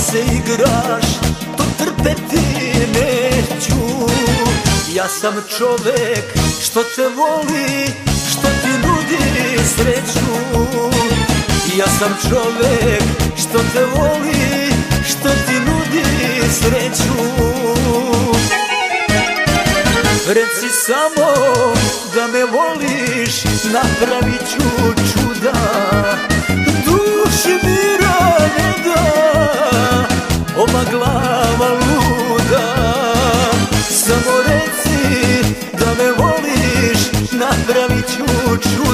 se igraš To trpeti neću. Ja sam čovek što te voli Što ti nudi sreću. Ja sam čovek što te voli Što ti nudi sreću. Reci samo da me voliš Napravit ću čuda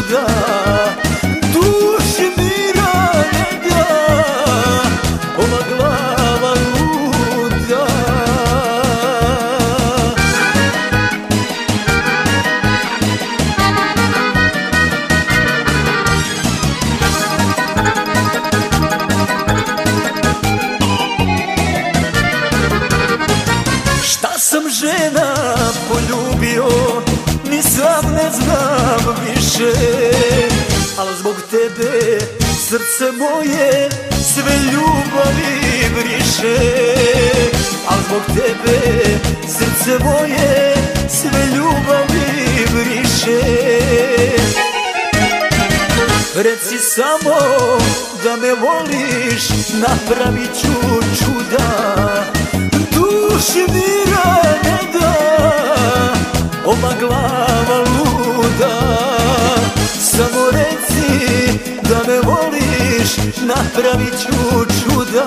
čuda Duši mira ne da Ova glava luda. Šta sam žena poljubio Ni sam ne znam više. Al zbog tebe srce moje Sve ljubavi vriše Al zbog tebe srce moje Sve ljubavi vriše Reci samo da me voliš Napravit ću čuda. Duši mira ne da Ova glava luda Samo reci da me voliš Napravit ću čuda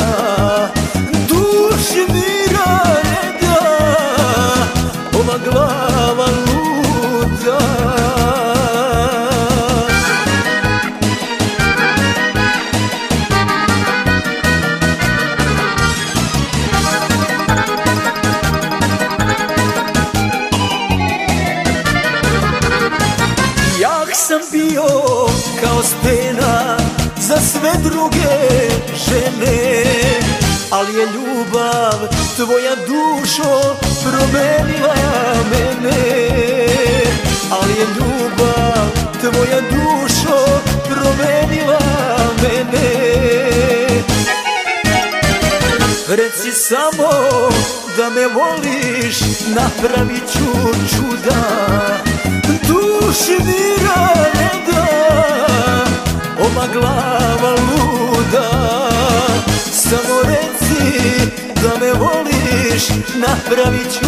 sam bio kao stena za sve druge žene Ali je ljubav tvoja dušo promenila mene. Ali je ljubav tvoja dušo promenila mene. Reci samo da me voliš, napravit ću čuda napravit ću